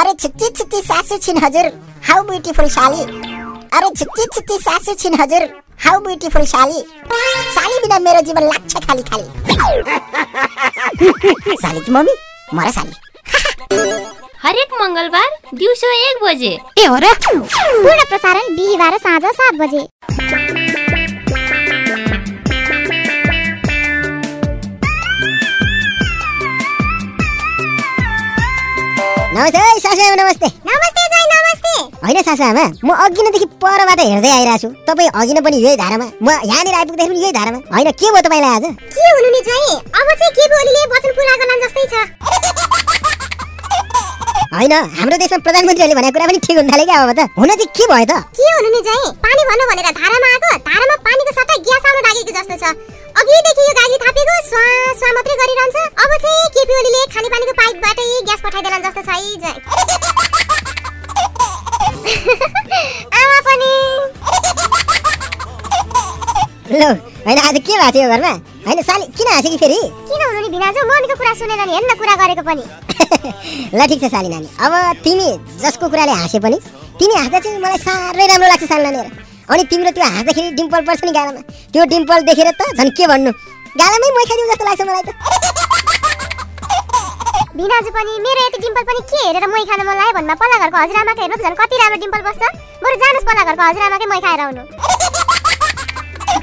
अरे छिच्ची छिच्ची सासू छिन हजुर। हाउ ब्युटिफुल साली अरे छिच्ची छिच्ची सासू छिन हजुर। हाउ ब्युटिफुल साली साली बिना मेरो जीवन लाग्छ खाली खाली। साली कि मम्मी? मर साली हरेक मङ्गलबार दिउँसो एक बजे। ए हो र? पूर्ण प्रसारण बिहिबार साँझ सात बजे। नमस्ते है सासुआमा नमस्ते नमस्ते जय नमस्ते होइन सासुआमा म अघि नैदेखि परबाट हेर्दै आइरहेको छु तपाईँ अघि नै पनि यही धारामा म यहाँनिर आइपुग्दाखेरि पनि यही धारामा होइन के भयो तपाईँलाई आज के हुनु नि जय अब चाहिँ के ओलीले वचन पुरा गर्न जस्तै छ होइन हाम्रो देशमा प्रधानमन्त्रीहरूले भनेको कुरा पनि ठिक हुन थाल्यो क्या अब त हुन चाहिँ के भयो त के हुनु नि जय पानी भन्नु भनेर धारामा आएको धारामा पानीको सट्टा ग्यास आउन लागेको जस्तो छ अघिदेखि यो गाली थापेको स्वा स्वा मात्रै गरिरहन्छ अब चाहिँ केपी ओलीले खानेपानीको पाइपबाटै पठाइदेला जस्तो छ आमा पनि। ल होइन आज के भएको थियो घरमा? होइन साली किन हाँस्यो कि फेरि? किन हुनु नि भिनाजु मनको कुरा सुनेर नि हेर्न कुरा गरेको पनि। ल ठिक छ साली नानी। अब तिमी जसको कुराले हाँसे पनि तिमी हाँस्दा चाहिँ मलाई साह्रै राम्रो लाग्छ साली नानी। अनि तिम्रो त्यो हाँस्दाखेरि डिम्पल पर्छ नि गालामा। त्यो डिम्पल देखेर त झन् के भन्नु? गालामै मै खाइदिउँ जस्तो लाग्छ मलाई त। भिनाजु पनि मेरो यति डिम्पल पनि के हेरेर मै खान मन लाग्यो भन्दा पल्ला घरको हजुरआमाको हेर्नु झन् कति राम्रो डिम्पल बस्छ। बरु जानुहोस् पल्ला घरको हजुरआमाकै मै खाएर आउनु।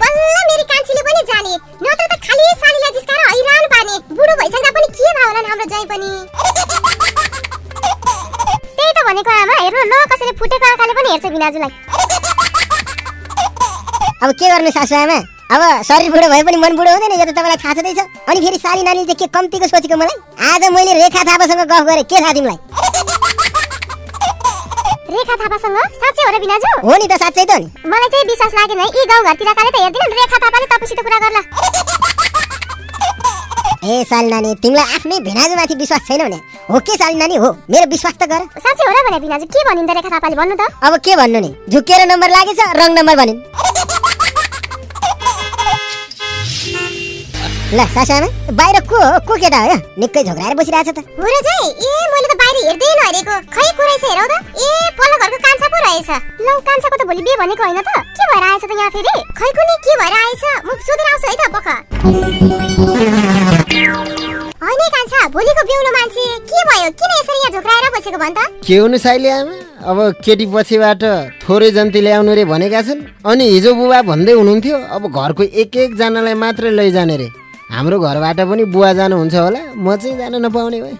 बल्ल मेरी कान्छीले पनि जाने। नत्र त खालि सालीलाई जिस्काएर हैरान पार्ने। बुढो भइसक्दा पनि के भयो होला हाम्रो जय पनि? त्यही त भनेको आमा हेर्नु न कसैले फुटेको आँखाले पनि हेर्छ भिनाजुलाई अब के गर्नु सासुआमा अब शरीर बुढो भए पनि मन बुढो हुँदैन यो त तपाईँलाई थाहा छँदैछ। अनि फेरि साली नानीले चाहिँ के कम्तीको सोचेको मलाई? आज मैले रेखा थापासँग गफ गरेँ। के थाहा तिमीलाई? रेखा थापासँग? साँच्चै हो र भिनाजु हो नि त साँच्चै त नि। मलाई चाहिँ विश्वास लागेन है यी गाउँघरतिरकाले त हेर्दिनन् रेखा थापाले तपाईँसित कुरा गर्ला। ए साली नानी तिमीलाई आफ्नै भेनाजुमाथि विश्वास छैन भने? हो के साली नानी? हो मेरो विश्वास त गर। साँच्चै हो र भने भिनाजु के भनिन् त रेखा थापाले भन्नु त? अब के भन्नु नि? झुकेर नम्बर लागेछ रङ नम्बर भनिन्। ल सासुआमा बाहिर को हो को केटा हो यो निकै झोक्राएर बसिरहेछ त। हो र जय ए मैले त बाहिर हेर्दै नहेरेको खै को रहेछ हेरौ त? ए पल्लो घरको कान्छा पो रहेछ। लौ कान्छाको त भोलि बिहे भनेको होइन त। के भएर आएछ त यहाँ फेरि? खै कुनै के भएर आएछ? म सोधेर आउँछु है त बख होइन कान्छा भोलिको बेहुलो मान्छे के भयो? किन यसरी यहाँ झोक्राएर बसेको भन् त? के हुनु साइली आमा? अब केटी पछिबाट थोरै जन्ती ल्याउनु रे भनेका छन्। अनि हिजो बुबा भन्दै हुनुहुन्थ्यो अब घरको एक एकजनालाई मात्रै लैजाने रे। हाम्रो घरबाट पनि बुवा जानुहुन्छ होला म चाहिँ जान नपाउने भए।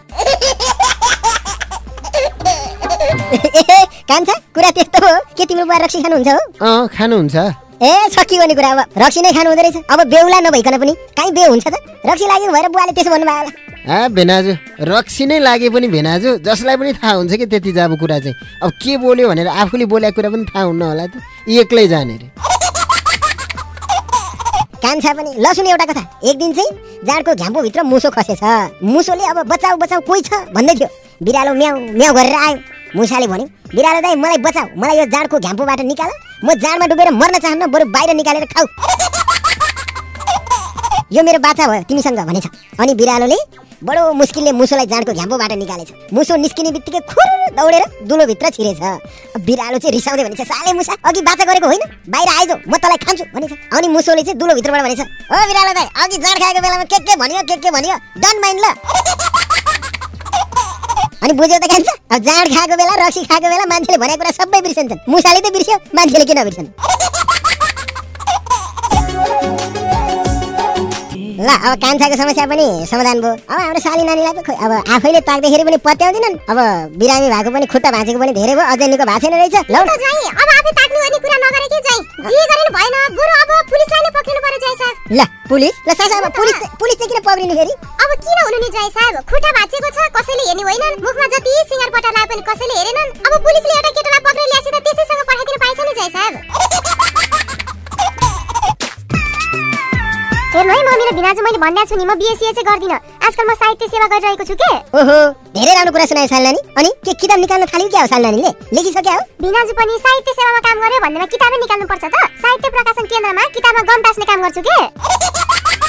कान्छा कुरा त्यस्तो हो के तिम्रो बुवा रक्सी खानुहुन्छ हो? अँ खानुहुन्छ। ए सकियो नि कुरा अब रक्सी नै खानु हुँदो रहेछ। अब बेहुला नभइकन पनि कहीँ बेहु हुन्छ त। रक्सी लाग्यो भएर बुवाले त्यसो भन्नुभयो होला। आ भेनाजु रक्सी नै लागे पनि भेनाजु जसलाई पनि थाहा हुन्छ कि त्यति अब कुरा चाहिँ। अब के बोल्यो भनेर आफूले बोलेको कुरा पनि थाहा हुन्न होला त एक्लै जाने रे। कान्छा पनि। ल सुन एउटा कथा। एक दिन चाहिँ जाँडको घ्याम्पोभित्र मुसो खसेछ। मुसोले अब बचाउ बचाउ कोही छ? भन्दै थियो। बिरालो म्याउ म्याउ गरेर आयो। मुसाले भन्यो बिरालो दाइ मलाई बचाऊ। मलाई यो जाँडको घ्याम्पोबाट निकाल। म जाँडमा डुबेर मर्न चाहन्न बरु बाहिर निकालेर खाऊ। यो मेरो बाछा भयो तिमीसँग भनेछ। अनि बिरालोले बडो मुस्किलले मुसोलाई जाँडको घ्याम्पोबाट निकालेछ। मुसो निस्किने बित्तिकै खुर दौडेर दुलोभित्र छिरेछ। बिरालो चाहिँ रिसाउँदै भनेछ साले मुसा अघि बाचा गरेको होइन? बाहिर आइज म तँलाई खान्छु भनेछ अनि मुसोले चाहिँ दुलोभित्रबाट भनेछ ओ बिरालो दाइ अघि जाँड खाएको बेलामा के के भन्यो के के भन्यो? डन माइन्ड ल। अनि बुझ्यौ त खान्छ जाँड खाएको बेला रक्सी खाएको बेला मान्छेले भनेको कुरा सबै बिर्सन्छन्। मुसाले त बिर्स्यो मान्छेले किन बिर्सन्? ल अब कान्छाको समस्या पनि समाधान भयो। अब हाम्रो साली नानीलाई त खोइ अब आफैले ताक्दाखेरि पनि पत्याउँदिनन्। अब बिरामी भएको पनि खुट्टा भाँचेको पनि धेरै भयो अझै निको भएको छैन रहेछ। लौ अब आफै ताक्ने ओर्ने कुरा नगरे के जय? जे गरे नि भएन। बरु अब पुलिसलाई नै पक्रिनु पर्यो जय साहब। ल पुलिस? ल सासा अब पुलिस पुलिस चाहिँ किन पक्रिनु फेरि? अब किन हुनु नि जय साहब? खुट्टा भाँचेको छ कसैले हेर्ने होइनन् मुखमा जति सिङ्गार पटा लाए पनि कसैले हेरेनन्? हेर्नु है म मेरो भिनाजु मैले भन्दा छु नि म बिएससी चाहिँ गर्दिनँ। आजकल म साहित्य सेवा गरिरहेको छु के? ओहो धेरै राम्रो कुरा सुनायो साल नानी अनि के किताब निकाल्न थाल्यो क्या हो साल नानीले लेखिसक्यो हो? भिनाजु पनि साहित्य सेवामा काम गर्यो भन्नेमा किताबै निकाल्नु पर्छ त। साहित्य प्रकाशन केन्द्रमा किताबमा गम टास्ने काम गर्छु के?